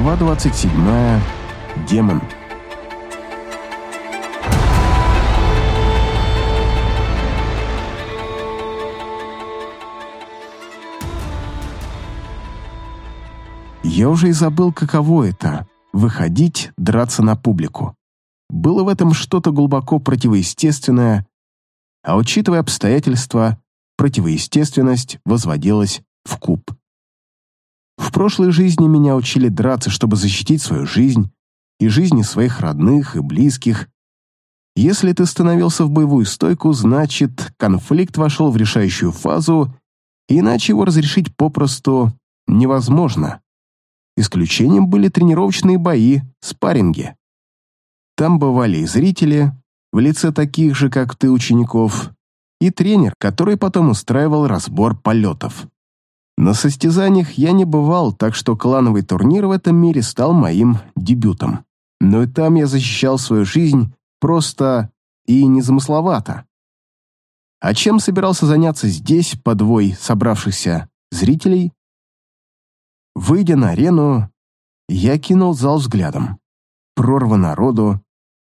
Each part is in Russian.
Глава 27. Демон. Я уже и забыл, каково это — выходить, драться на публику. Было в этом что-то глубоко противоестественное, а учитывая обстоятельства, противоестественность возводилась в куб. В прошлой жизни меня учили драться, чтобы защитить свою жизнь и жизни своих родных и близких. Если ты становился в боевую стойку, значит, конфликт вошел в решающую фазу, иначе его разрешить попросту невозможно. Исключением были тренировочные бои, спарринги. Там бывали и зрители, в лице таких же, как ты, учеников, и тренер, который потом устраивал разбор полетов. На состязаниях я не бывал, так что клановый турнир в этом мире стал моим дебютом. Но и там я защищал свою жизнь просто и незамысловато. А чем собирался заняться здесь, подвой собравшихся зрителей? Выйдя на арену, я кинул зал взглядом. Прорва народу.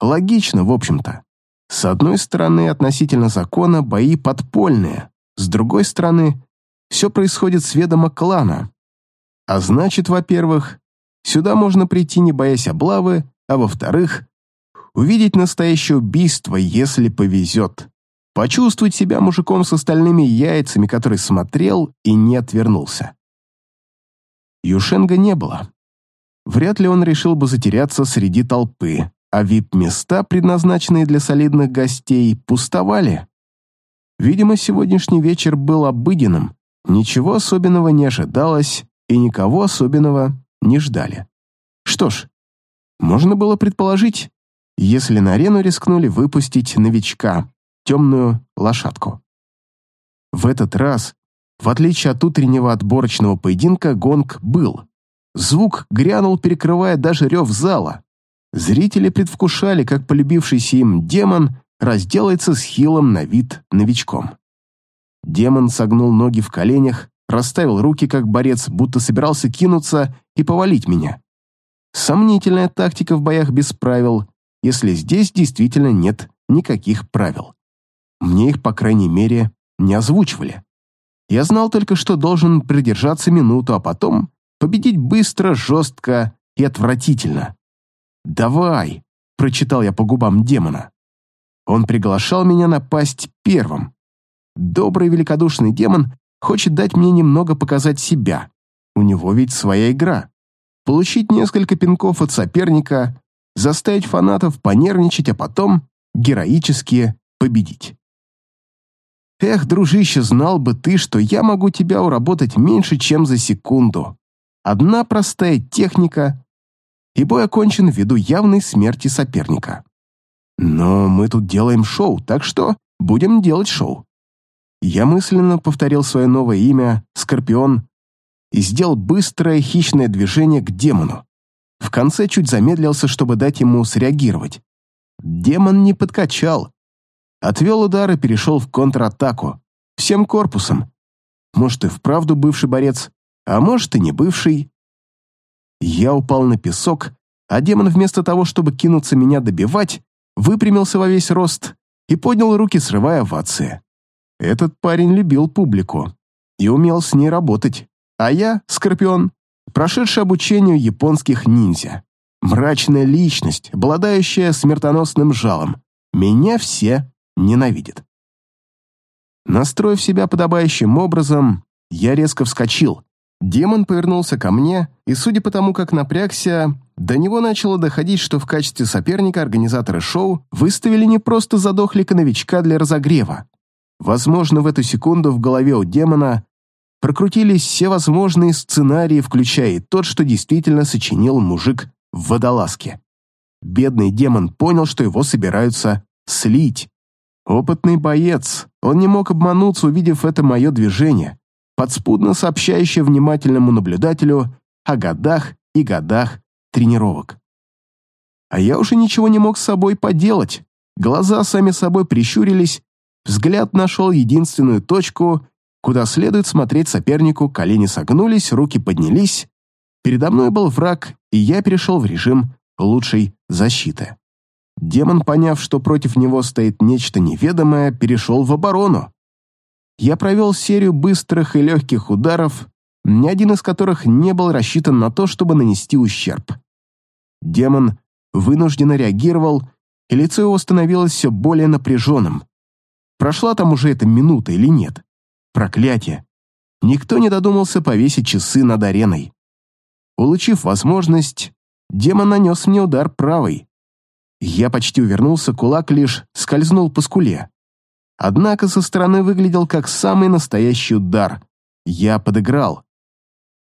Логично, в общем-то. С одной стороны, относительно закона бои подпольные, с другой стороны, все происходит с ведома клана. А значит, во-первых, сюда можно прийти, не боясь облавы, а во-вторых, увидеть настоящее убийство, если повезет. Почувствовать себя мужиком с остальными яйцами, который смотрел и не отвернулся. Юшенга не было. Вряд ли он решил бы затеряться среди толпы, а вип-места, предназначенные для солидных гостей, пустовали. Видимо, сегодняшний вечер был обыденным, Ничего особенного не ожидалось, и никого особенного не ждали. Что ж, можно было предположить, если на арену рискнули выпустить новичка, темную лошадку. В этот раз, в отличие от утреннего отборочного поединка, гонг был. Звук грянул, перекрывая даже рев зала. Зрители предвкушали, как полюбившийся им демон разделается с хилым на вид новичком. Демон согнул ноги в коленях, расставил руки как борец, будто собирался кинуться и повалить меня. Сомнительная тактика в боях без правил, если здесь действительно нет никаких правил. Мне их, по крайней мере, не озвучивали. Я знал только, что должен придержаться минуту, а потом победить быстро, жестко и отвратительно. «Давай!» — прочитал я по губам демона. Он приглашал меня напасть первым. Добрый великодушный демон хочет дать мне немного показать себя. У него ведь своя игра. Получить несколько пинков от соперника, заставить фанатов понервничать, а потом героически победить. Эх, дружище, знал бы ты, что я могу тебя уработать меньше, чем за секунду. Одна простая техника, и бой окончен ввиду явной смерти соперника. Но мы тут делаем шоу, так что будем делать шоу. Я мысленно повторил свое новое имя «Скорпион» и сделал быстрое хищное движение к демону. В конце чуть замедлился, чтобы дать ему среагировать. Демон не подкачал. Отвел удар и перешел в контратаку. Всем корпусом. Может, и вправду бывший борец, а может, и не бывший. Я упал на песок, а демон вместо того, чтобы кинуться меня добивать, выпрямился во весь рост и поднял руки, срывая овации. Этот парень любил публику и умел с ней работать. А я, Скорпион, прошедший обучение японских ниндзя. Мрачная личность, обладающая смертоносным жалом. Меня все ненавидят. Настроив себя подобающим образом, я резко вскочил. Демон повернулся ко мне, и, судя по тому, как напрягся, до него начало доходить, что в качестве соперника организаторы шоу выставили не просто задохлика-новичка для разогрева, Возможно, в эту секунду в голове у демона прокрутились все возможные сценарии, включая и тот, что действительно сочинил мужик в водолазке. Бедный демон понял, что его собираются слить. Опытный боец, он не мог обмануться, увидев это мое движение, подспудно сообщающее внимательному наблюдателю о годах и годах тренировок. А я уже ничего не мог с собой поделать. Глаза сами собой прищурились, Взгляд нашел единственную точку, куда следует смотреть сопернику, колени согнулись, руки поднялись. Передо мной был враг, и я перешел в режим лучшей защиты. Демон, поняв, что против него стоит нечто неведомое, перешел в оборону. Я провел серию быстрых и легких ударов, ни один из которых не был рассчитан на то, чтобы нанести ущерб. Демон вынужденно реагировал, и лицо его становилось все более напряженным. Прошла там уже эта минута или нет? Проклятие! Никто не додумался повесить часы над ареной. Улучив возможность, демон нанес мне удар правой. Я почти увернулся, кулак лишь скользнул по скуле. Однако со стороны выглядел как самый настоящий удар. Я подыграл.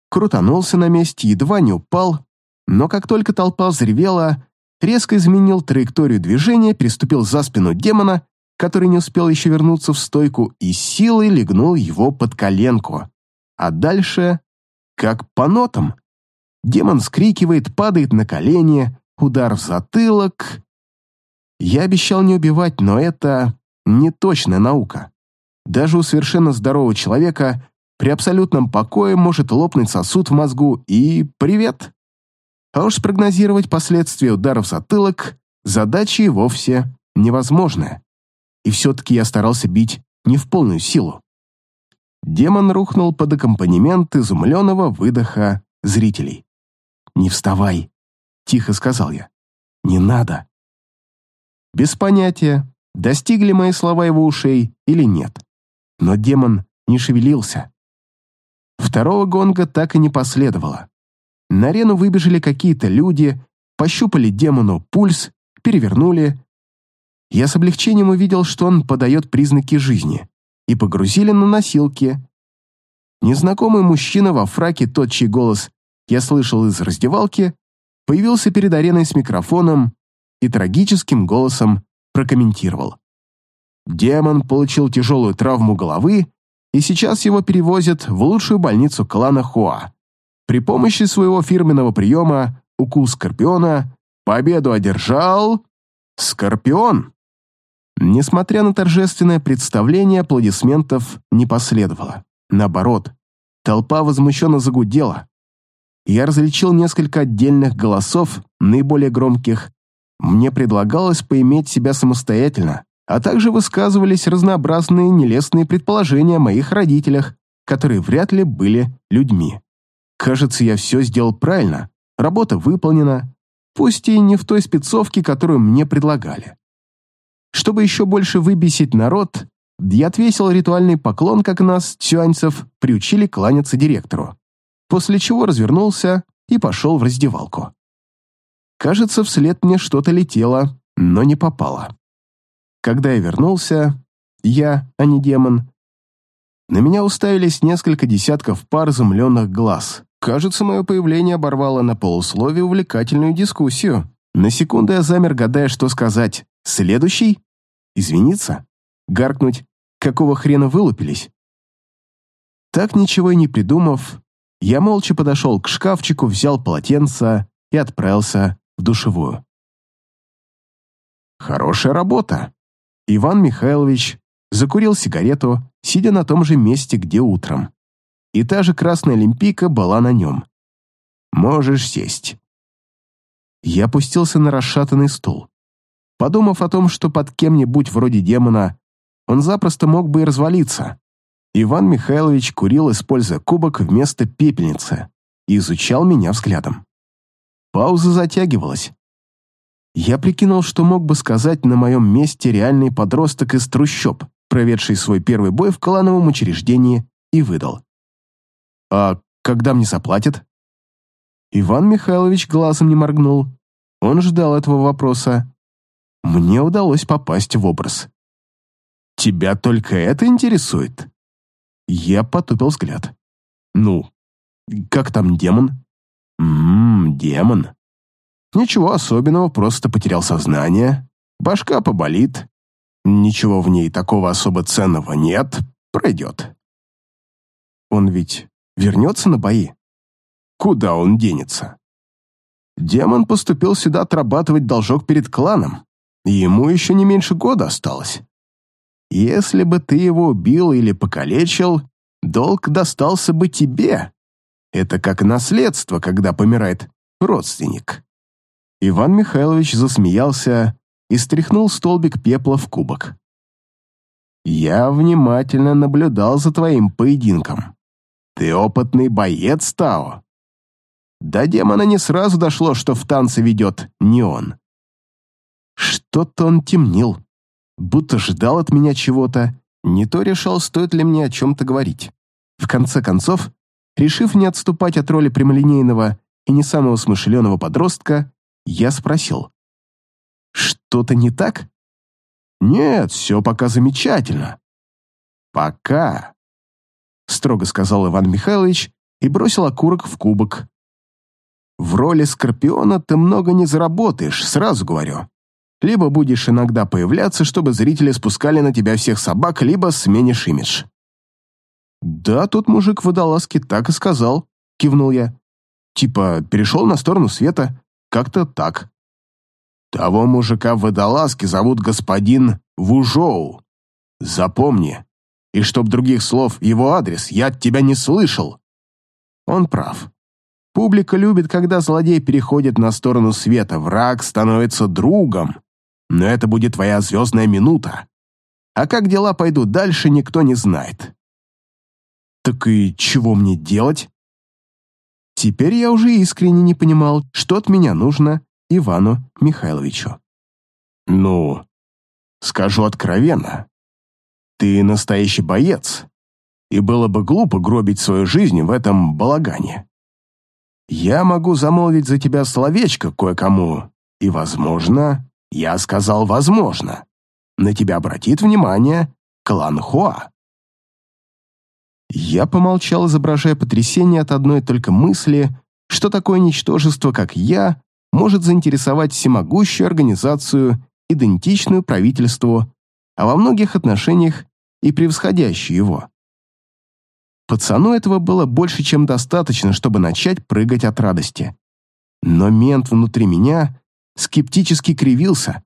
Крутанулся на месте, едва не упал, но как только толпа взревела, резко изменил траекторию движения, переступил за спину демона, который не успел еще вернуться в стойку, и силой легнул его под коленку. А дальше, как по нотам. Демон скрикивает, падает на колени, удар в затылок. Я обещал не убивать, но это не точная наука. Даже у совершенно здорового человека при абсолютном покое может лопнуть сосуд в мозгу и привет. А уж спрогнозировать последствия удара в затылок задача и вовсе невозможная. И все-таки я старался бить не в полную силу. Демон рухнул под аккомпанемент изумленного выдоха зрителей. «Не вставай», — тихо сказал я. «Не надо». Без понятия, достигли мои слова его ушей или нет. Но демон не шевелился. Второго гонга так и не последовало. На арену выбежали какие-то люди, пощупали демону пульс, перевернули. Я с облегчением увидел, что он подает признаки жизни, и погрузили на носилки. Незнакомый мужчина во фраке, тот, чей голос я слышал из раздевалки, появился перед ареной с микрофоном и трагическим голосом прокомментировал. Демон получил тяжелую травму головы, и сейчас его перевозят в лучшую больницу клана Хуа. При помощи своего фирменного приема «Укус Скорпиона» победу одержал... Скорпион! Несмотря на торжественное представление, аплодисментов не последовало. Наоборот, толпа возмущенно загудела. Я различил несколько отдельных голосов, наиболее громких, мне предлагалось поиметь себя самостоятельно, а также высказывались разнообразные нелестные предположения о моих родителях, которые вряд ли были людьми. Кажется, я все сделал правильно, работа выполнена, пусть и не в той спецовке, которую мне предлагали. Чтобы еще больше выбесить народ, я отвесил ритуальный поклон, как нас, тюаньцев, приучили кланяться директору, после чего развернулся и пошел в раздевалку. Кажется, вслед мне что-то летело, но не попало. Когда я вернулся, я, а не демон, на меня уставились несколько десятков пар изумленных глаз. Кажется, мое появление оборвало на полусловие увлекательную дискуссию. На секунду я замер, гадая, что сказать. «Следующий? Извиниться? Гаркнуть? Какого хрена вылупились?» Так ничего и не придумав, я молча подошел к шкафчику, взял полотенце и отправился в душевую. Хорошая работа. Иван Михайлович закурил сигарету, сидя на том же месте, где утром. И та же красная олимпийка была на нем. Можешь сесть. Я опустился на расшатанный стул. Подумав о том, что под кем-нибудь вроде демона он запросто мог бы и развалиться, Иван Михайлович курил, используя кубок вместо пепельницы, и изучал меня взглядом. Пауза затягивалась. Я прикинул, что мог бы сказать на моем месте реальный подросток из трущоб, проведший свой первый бой в клановом учреждении, и выдал. «А когда мне заплатят?» Иван Михайлович глазом не моргнул. Он ждал этого вопроса. Мне удалось попасть в образ. «Тебя только это интересует?» Я потупил взгляд. «Ну, как там демон?» Ммм, демон. Ничего особенного, просто потерял сознание. Башка поболит. Ничего в ней такого особо ценного нет. Пройдет. Он ведь вернется на бои? Куда он денется? Демон поступил сюда отрабатывать должок перед кланом. Ему еще не меньше года осталось. Если бы ты его убил или покалечил, долг достался бы тебе. Это как наследство, когда помирает родственник. Иван Михайлович засмеялся и стряхнул столбик пепла в кубок. «Я внимательно наблюдал за твоим поединком. Ты опытный боец, Тао. До демона не сразу дошло, что в танце ведет не он. Что-то он темнил, будто ждал от меня чего-то, не то решал, стоит ли мне о чем-то говорить. В конце концов, решив не отступать от роли прямолинейного и не самого смышленого подростка, я спросил. «Что-то не так?» «Нет, все пока замечательно». «Пока», — строго сказал Иван Михайлович и бросил окурок в кубок. «В роли Скорпиона ты много не заработаешь, сразу говорю. Либо будешь иногда появляться, чтобы зрители спускали на тебя всех собак, либо сменишь имидж». «Да, тот мужик в водолазке так и сказал», — кивнул я. «Типа, перешел на сторону света. Как-то так». «Того мужика в водолазке зовут господин Вужоу. Запомни. И чтоб других слов его адрес я от тебя не слышал». Он прав. Публика любит, когда злодей переходит на сторону света, враг становится другом. Но это будет твоя звездная минута. А как дела пойдут дальше, никто не знает. Так и чего мне делать? Теперь я уже искренне не понимал, что от меня нужно Ивану Михайловичу. Ну, скажу откровенно, ты настоящий боец, и было бы глупо гробить свою жизнь в этом балагане. Я могу замолвить за тебя словечко кое-кому, и, возможно, я сказал «возможно», на тебя обратит внимание клан Хуа. Я помолчал, изображая потрясение от одной только мысли, что такое ничтожество, как я, может заинтересовать всемогущую организацию, идентичную правительству, а во многих отношениях и превосходящую его. Пацану этого было больше, чем достаточно, чтобы начать прыгать от радости. Но мент внутри меня скептически кривился.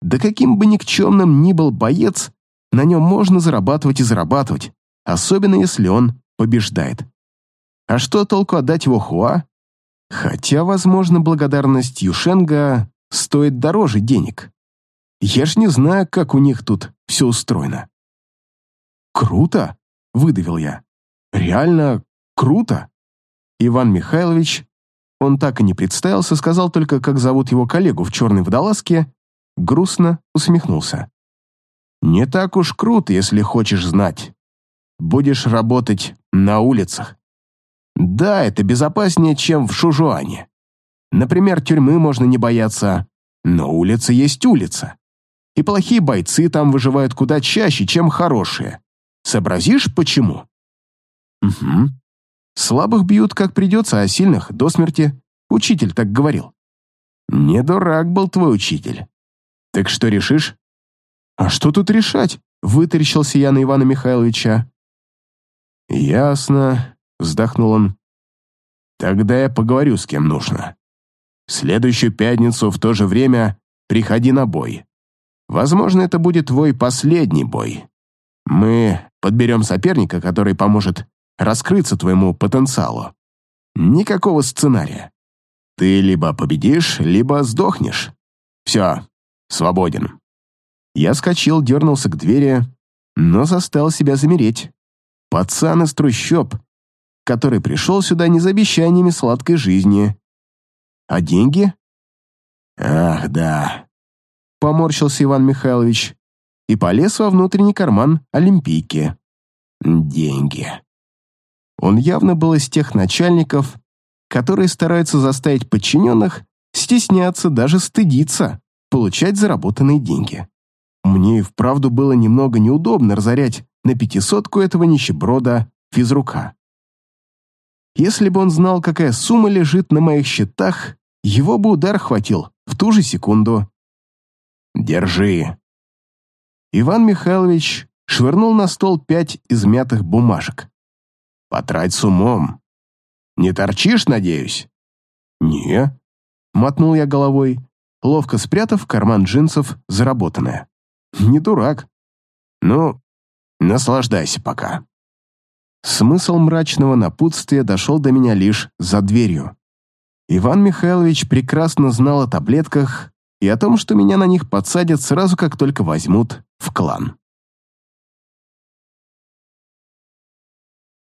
Да каким бы никчемным ни был боец, на нем можно зарабатывать и зарабатывать особенно если он побеждает. А что толку отдать его Хуа? Хотя, возможно, благодарность Юшенга стоит дороже денег. Я ж не знаю, как у них тут все устроено. «Круто!» — выдавил я. «Реально круто!» Иван Михайлович, он так и не представился, сказал только, как зовут его коллегу в черной водолазке, грустно усмехнулся. «Не так уж круто, если хочешь знать будешь работать на улицах. Да, это безопаснее, чем в Шужуане. Например, тюрьмы можно не бояться, но улица есть улица. И плохие бойцы там выживают куда чаще, чем хорошие. Сообразишь, почему? Угу. Слабых бьют, как придется, а сильных — до смерти. Учитель так говорил. Не дурак был твой учитель. Так что решишь? А что тут решать? Вытаращился я на Ивана Михайловича. «Ясно», — вздохнул он. «Тогда я поговорю с кем нужно. Следующую пятницу в то же время приходи на бой. Возможно, это будет твой последний бой. Мы подберем соперника, который поможет раскрыться твоему потенциалу. Никакого сценария. Ты либо победишь, либо сдохнешь. Все, свободен». Я скочил, дернулся к двери, но заставил себя замереть. Пацан из трущоб, который пришел сюда не за обещаниями сладкой жизни. А деньги? Ах, да. Поморщился Иван Михайлович и полез во внутренний карман Олимпийки. Деньги. Он явно был из тех начальников, которые стараются заставить подчиненных стесняться, даже стыдиться, получать заработанные деньги. Мне и вправду было немного неудобно разорять на пятисотку этого нищеброда физрука. Если бы он знал, какая сумма лежит на моих счетах, его бы удар хватил в ту же секунду. «Держи». Иван Михайлович швырнул на стол пять измятых бумажек. «Потрать с умом. Не торчишь, надеюсь?» «Не», — мотнул я головой, ловко спрятав в карман джинсов заработанное. «Не дурак. Ну, Наслаждайся пока. Смысл мрачного напутствия дошел до меня лишь за дверью. Иван Михайлович прекрасно знал о таблетках и о том, что меня на них подсадят сразу, как только возьмут в клан.